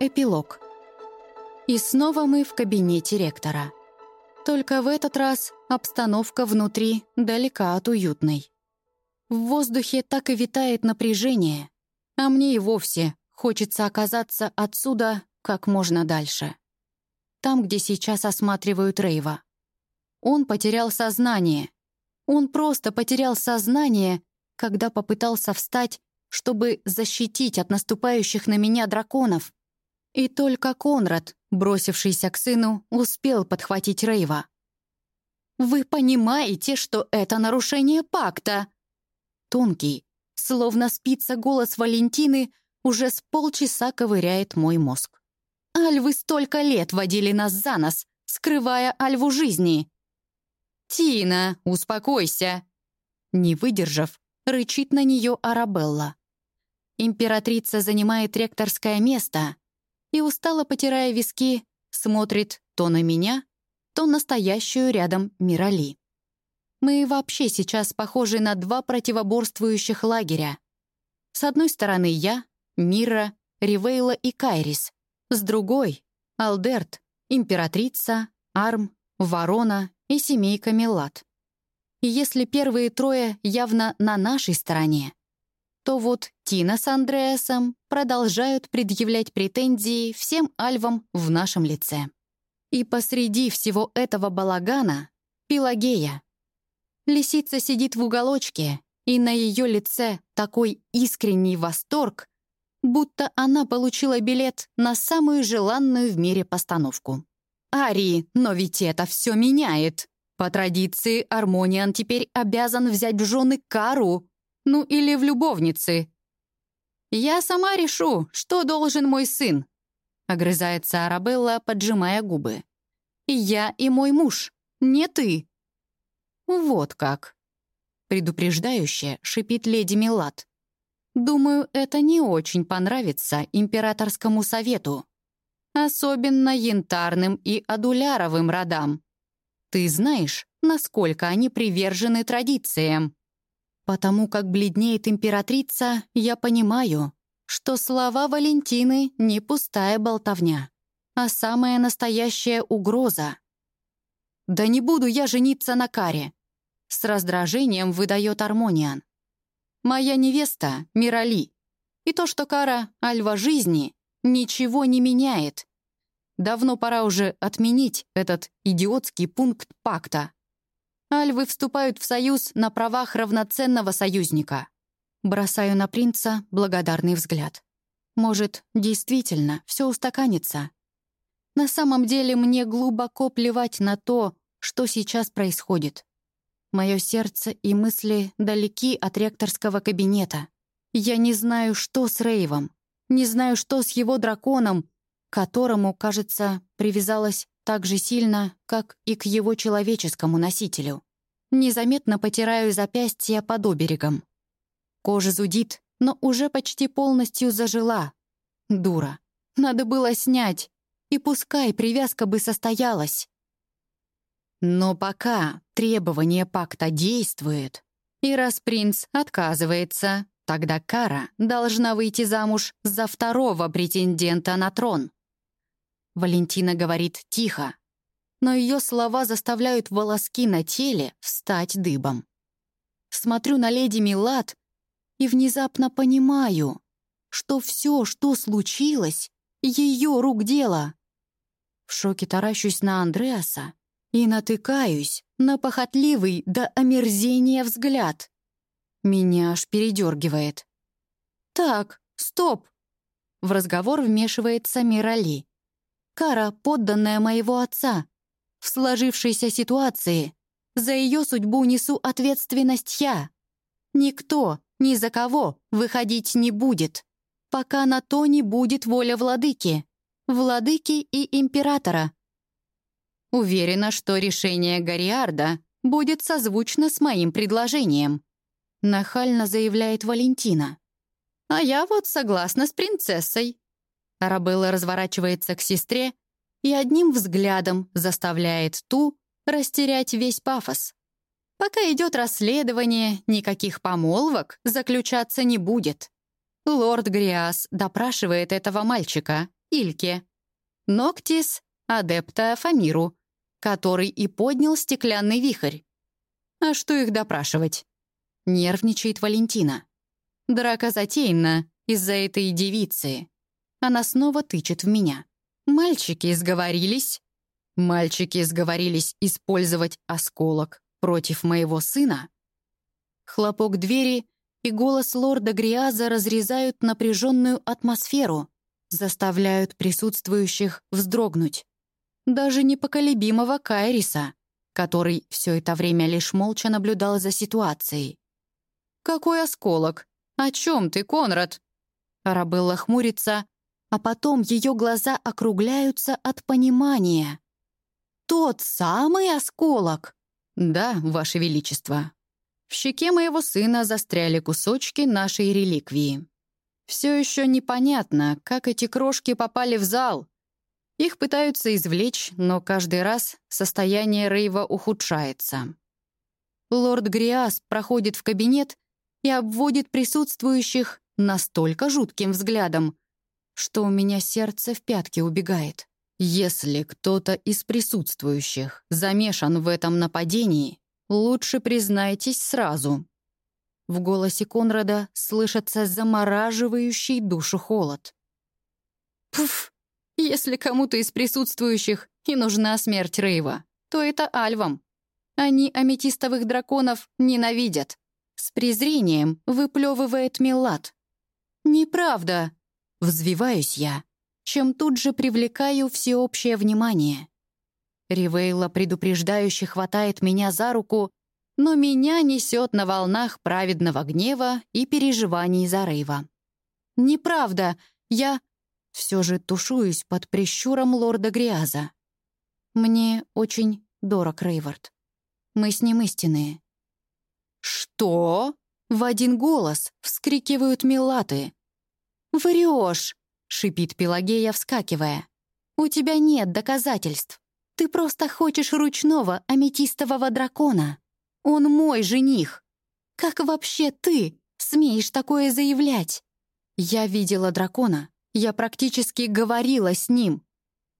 Эпилог. И снова мы в кабинете ректора. Только в этот раз обстановка внутри далека от уютной. В воздухе так и витает напряжение, а мне и вовсе хочется оказаться отсюда как можно дальше. Там, где сейчас осматривают Рейва. Он потерял сознание. Он просто потерял сознание, когда попытался встать, чтобы защитить от наступающих на меня драконов. И только Конрад, бросившийся к сыну, успел подхватить Рейва. «Вы понимаете, что это нарушение пакта?» Тонкий, словно спица голос Валентины, уже с полчаса ковыряет мой мозг. «Альвы столько лет водили нас за нос, скрывая Альву жизни!» «Тина, успокойся!» Не выдержав, рычит на нее Арабелла. Императрица занимает ректорское место, и, устало потирая виски, смотрит то на меня, то на стоящую рядом Мирали. Мы вообще сейчас похожи на два противоборствующих лагеря. С одной стороны я, Мира, Ривейла и Кайрис. С другой — Алдерт, Императрица, Арм, Ворона и семейка Мелат. И если первые трое явно на нашей стороне, то вот Тина с Андреасом продолжают предъявлять претензии всем альвам в нашем лице. И посреди всего этого балагана — Пелагея. Лисица сидит в уголочке, и на ее лице такой искренний восторг, будто она получила билет на самую желанную в мире постановку. «Ари, но ведь это все меняет!» По традиции, Армониан теперь обязан взять в жены Кару, ну или в любовницы. «Я сама решу, что должен мой сын», — огрызается Арабелла, поджимая губы. «Я и мой муж, не ты». «Вот как», — предупреждающе шипит леди Милат. «Думаю, это не очень понравится императорскому совету, особенно янтарным и адуляровым родам. Ты знаешь, насколько они привержены традициям?» Потому как бледнеет императрица, я понимаю, что слова Валентины не пустая болтовня, а самая настоящая угроза. «Да не буду я жениться на Каре!» С раздражением выдает Армониан. «Моя невеста — Мирали, и то, что Кара — альва жизни, ничего не меняет. Давно пора уже отменить этот идиотский пункт пакта. Альвы вступают в союз на правах равноценного союзника. Бросаю на принца благодарный взгляд. Может, действительно, все устаканится. На самом деле мне глубоко плевать на то, что сейчас происходит. Мое сердце и мысли далеки от ректорского кабинета. Я не знаю, что с Рейвом, не знаю, что с его драконом, к которому, кажется, привязалась так же сильно, как и к его человеческому носителю. Незаметно потираю запястья под оберегом. Кожа зудит, но уже почти полностью зажила. Дура. Надо было снять, и пускай привязка бы состоялась. Но пока требование пакта действует, и раз принц отказывается, тогда Кара должна выйти замуж за второго претендента на трон. Валентина говорит тихо, но ее слова заставляют волоски на теле встать дыбом. Смотрю на леди Милад и внезапно понимаю, что все, что случилось, ее рук дело. В шоке таращусь на Андреаса и натыкаюсь на похотливый до омерзения взгляд. Меня аж передергивает. «Так, стоп!» В разговор вмешивается Мирали. Кара — подданная моего отца. В сложившейся ситуации за ее судьбу несу ответственность я. Никто, ни за кого выходить не будет, пока на то не будет воля владыки, владыки и императора. Уверена, что решение Гориарда будет созвучно с моим предложением. Нахально заявляет Валентина. А я вот согласна с принцессой. Арабелла разворачивается к сестре и одним взглядом заставляет ту растерять весь пафос. Пока идет расследование, никаких помолвок заключаться не будет. Лорд Гриас допрашивает этого мальчика, Ильке. Ноктис адепта Фамиру, который и поднял стеклянный вихрь. А что их допрашивать? Нервничает Валентина. Драка затеяна из-за этой девицы. Она снова тычет в меня. Мальчики сговорились. Мальчики сговорились использовать осколок против моего сына. Хлопок двери и голос лорда Гриаза разрезают напряженную атмосферу, заставляют присутствующих вздрогнуть. Даже непоколебимого Кайриса, который все это время лишь молча наблюдал за ситуацией. «Какой осколок? О чем ты, Конрад?» Арабелла хмурится, а потом ее глаза округляются от понимания. «Тот самый осколок?» «Да, Ваше Величество». В щеке моего сына застряли кусочки нашей реликвии. Все еще непонятно, как эти крошки попали в зал. Их пытаются извлечь, но каждый раз состояние Рейва ухудшается. Лорд Гриас проходит в кабинет и обводит присутствующих настолько жутким взглядом, что у меня сердце в пятки убегает. Если кто-то из присутствующих замешан в этом нападении, лучше признайтесь сразу. В голосе Конрада слышится замораживающий душу холод. Пф, если кому-то из присутствующих и нужна смерть Рейва, то это альвам. Они аметистовых драконов ненавидят. С презрением выплевывает Милат. «Неправда!» — взвиваюсь я, чем тут же привлекаю всеобщее внимание. Ривейла предупреждающе хватает меня за руку, но меня несет на волнах праведного гнева и переживаний за Рейва. «Неправда! Я...» Все же тушуюсь под прищуром лорда Гриаза. Мне очень дорог Рейвард. Мы с ним истинные. «Что?» — в один голос вскрикивают милаты. «Врешь!» — шипит Пелагея, вскакивая. «У тебя нет доказательств. Ты просто хочешь ручного аметистового дракона. Он мой жених. Как вообще ты смеешь такое заявлять?» Я видела дракона. Я практически говорила с ним.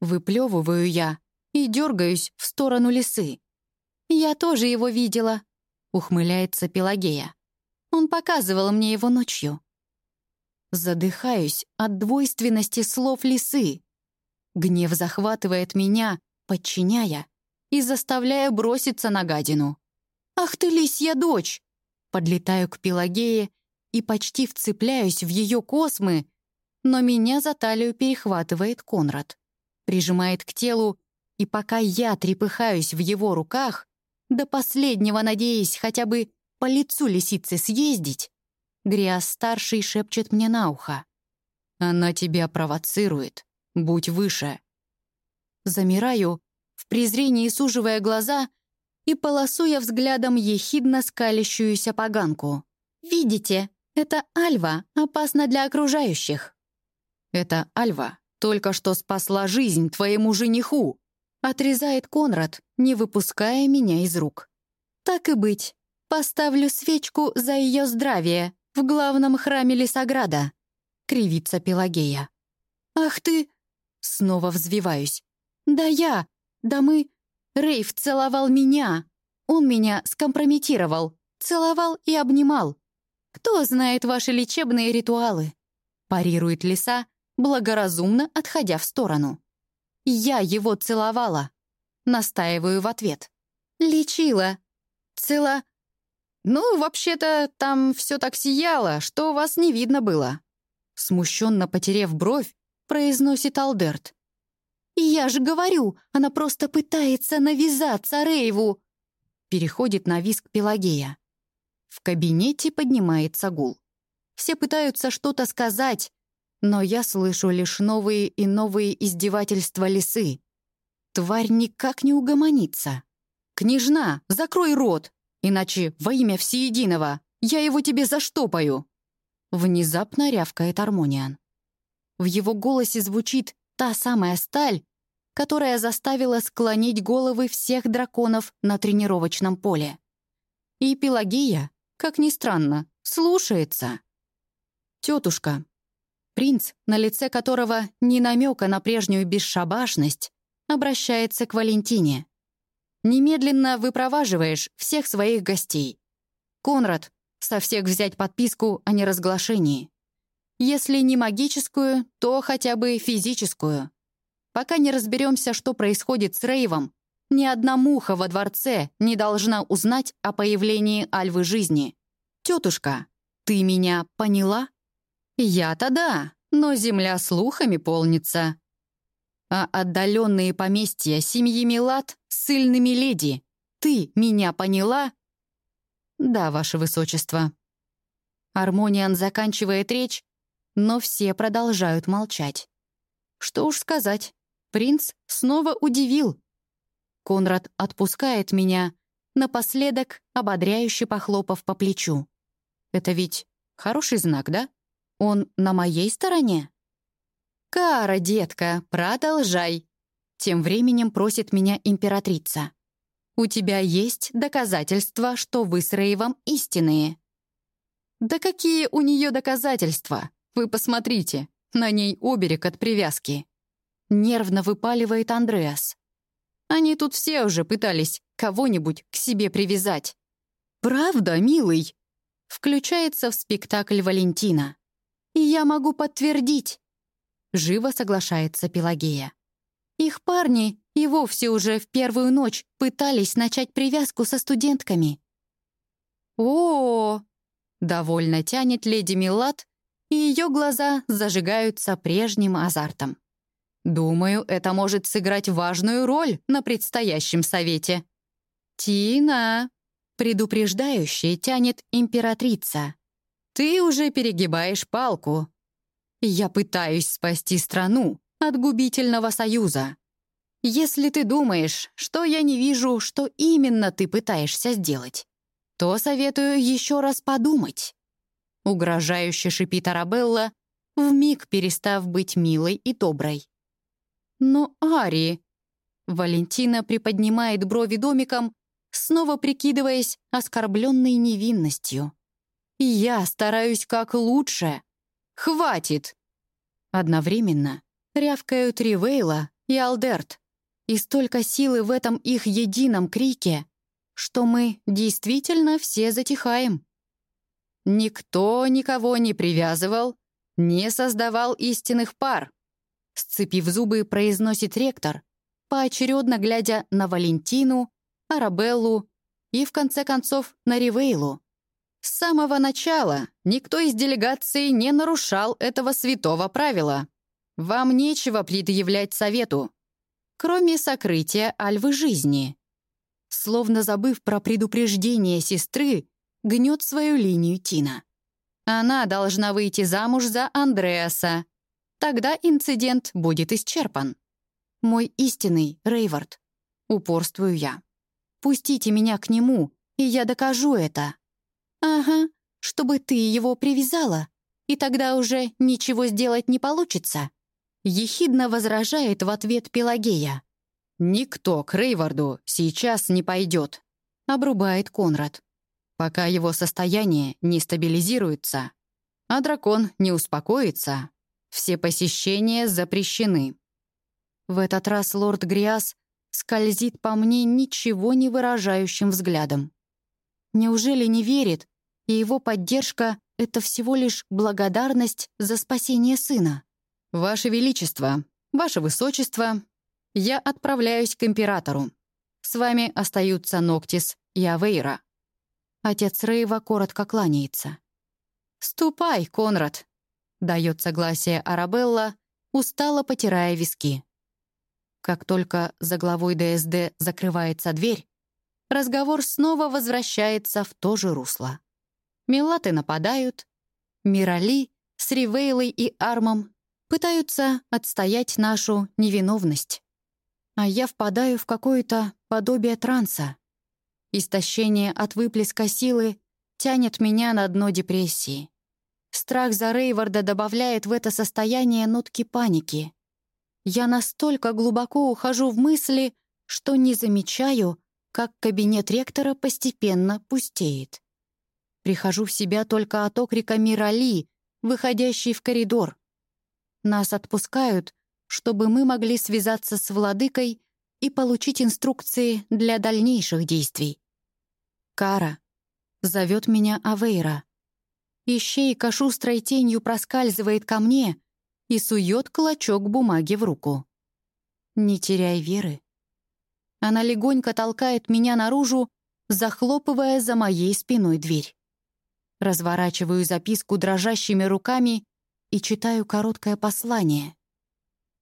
Выплевываю я и дергаюсь в сторону лисы. Я тоже его видела, — ухмыляется Пелагея. «Он показывал мне его ночью». Задыхаюсь от двойственности слов лисы. Гнев захватывает меня, подчиняя и заставляя броситься на гадину. «Ах ты, лисья дочь!» Подлетаю к Пелагее и почти вцепляюсь в ее космы, но меня за талию перехватывает Конрад. Прижимает к телу, и пока я трепыхаюсь в его руках, до последнего надеясь хотя бы по лицу лисицы съездить, Гриас-старший шепчет мне на ухо. «Она тебя провоцирует. Будь выше». Замираю, в презрении суживая глаза и полосуя взглядом ехидно скалящуюся поганку. «Видите, это Альва опасна для окружающих». «Это Альва только что спасла жизнь твоему жениху», Отрезает Конрад, не выпуская меня из рук. Так и быть. Поставлю свечку за ее здравие в главном храме Лесограда. Кривится Пелагея. Ах ты! Снова взвиваюсь. Да я! Да мы... Рейв целовал меня. Он меня скомпрометировал. Целовал и обнимал. Кто знает ваши лечебные ритуалы? Парирует лиса, благоразумно отходя в сторону. Я его целовала. Настаиваю в ответ. Лечила. Цела... Ну, вообще-то, там все так сияло, что вас не видно было. Смущенно потерев бровь, произносит Алдерт. «Я же говорю, она просто пытается навязаться Рейву!» Переходит на виск Пелагея. В кабинете поднимается гул. Все пытаются что-то сказать, но я слышу лишь новые и новые издевательства лисы. Тварь никак не угомонится. «Княжна, закрой рот, иначе во имя всеединого я его тебе заштопаю!» Внезапно рявкает Армониан. В его голосе звучит та самая сталь, которая заставила склонить головы всех драконов на тренировочном поле. И Пелагея, как ни странно, слушается. «Тетушка, Принц, на лице которого ни намека на прежнюю бесшабашность, обращается к Валентине. «Немедленно выпроваживаешь всех своих гостей. Конрад, со всех взять подписку о неразглашении. Если не магическую, то хотя бы физическую. Пока не разберемся, что происходит с Рейвом, ни одна муха во дворце не должна узнать о появлении Альвы жизни. Тетушка, ты меня поняла? Я-то да, но земля слухами полнится. А отдаленные поместья семьи Милат с сильными леди. Ты меня поняла? Да, ваше высочество. Армониан заканчивает речь, но все продолжают молчать. Что уж сказать, принц снова удивил. Конрад отпускает меня, напоследок ободряюще похлопав по плечу. Это ведь хороший знак, да? Он на моей стороне? «Кара, детка, продолжай!» Тем временем просит меня императрица. «У тебя есть доказательства, что вы с Рейвом истинные?» «Да какие у нее доказательства? Вы посмотрите, на ней оберег от привязки». Нервно выпаливает Андреас. Они тут все уже пытались кого-нибудь к себе привязать. «Правда, милый?» Включается в спектакль Валентина. Я могу подтвердить. Живо соглашается Пелагея. Их парни и вовсе уже в первую ночь пытались начать привязку со студентками. О, -о, -о, довольно тянет леди Милат, и ее глаза зажигаются прежним азартом. Думаю, это может сыграть важную роль на предстоящем совете. «Тина!» — предупреждающе тянет императрица. «Ты уже перегибаешь палку. Я пытаюсь спасти страну от губительного союза. Если ты думаешь, что я не вижу, что именно ты пытаешься сделать, то советую еще раз подумать». Угрожающе шипит Арабелла, вмиг перестав быть милой и доброй. «Но Ари...» Валентина приподнимает брови домиком, снова прикидываясь оскорбленной невинностью. «Я стараюсь как лучше. Хватит!» Одновременно рявкают Ривейла и Алдерт. И столько силы в этом их едином крике, что мы действительно все затихаем. Никто никого не привязывал, не создавал истинных пар. Сцепив зубы, произносит ректор, поочередно глядя на Валентину, Арабеллу и, в конце концов, на Ривейлу. С самого начала никто из делегации не нарушал этого святого правила. Вам нечего предъявлять совету, кроме сокрытия альвы жизни. Словно забыв про предупреждение сестры, гнет свою линию Тина. Она должна выйти замуж за Андреаса, Тогда инцидент будет исчерпан. Мой истинный Рейвард. Упорствую я. Пустите меня к нему, и я докажу это. Ага, чтобы ты его привязала, и тогда уже ничего сделать не получится. Ехидно возражает в ответ Пелагея. «Никто к Рейварду сейчас не пойдет», — обрубает Конрад. «Пока его состояние не стабилизируется, а дракон не успокоится, все посещения запрещены. В этот раз лорд Гриас скользит по мне ничего не выражающим взглядом. Неужели не верит, и его поддержка — это всего лишь благодарность за спасение сына? «Ваше Величество, Ваше Высочество, я отправляюсь к императору. С вами остаются Ноктис и Авейра». Отец Рейва коротко кланяется. «Ступай, Конрад, Дает согласие Арабелла, устало потирая виски. Как только за главой ДСД закрывается дверь, разговор снова возвращается в то же русло. Милаты нападают, Мирали с Ривейлой и Армом пытаются отстоять нашу невиновность. А я впадаю в какое-то подобие транса. Истощение от выплеска силы тянет меня на дно депрессии. Страх за Рейварда добавляет в это состояние нотки паники. Я настолько глубоко ухожу в мысли, что не замечаю, как кабинет ректора постепенно пустеет. Прихожу в себя только от окрика Мирали, выходящей в коридор. Нас отпускают, чтобы мы могли связаться с владыкой и получить инструкции для дальнейших действий. Кара. Зовет меня Авейра. Ищейка шустрой тенью проскальзывает ко мне и сует клочок бумаги в руку. Не теряй веры. Она легонько толкает меня наружу, захлопывая за моей спиной дверь. Разворачиваю записку дрожащими руками и читаю короткое послание.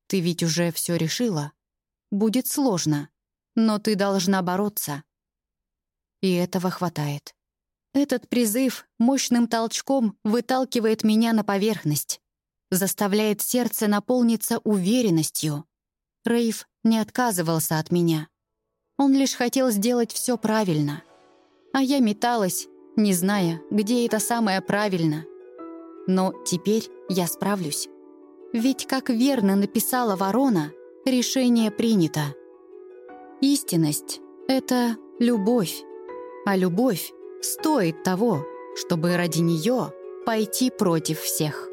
«Ты ведь уже все решила. Будет сложно, но ты должна бороться». И этого хватает. Этот призыв мощным толчком выталкивает меня на поверхность, заставляет сердце наполниться уверенностью. Рейв не отказывался от меня. Он лишь хотел сделать все правильно. А я металась, не зная, где это самое правильно. Но теперь я справлюсь. Ведь, как верно написала ворона, решение принято. Истинность — это любовь, а любовь стоит того, чтобы ради нее пойти против всех.